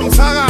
msaka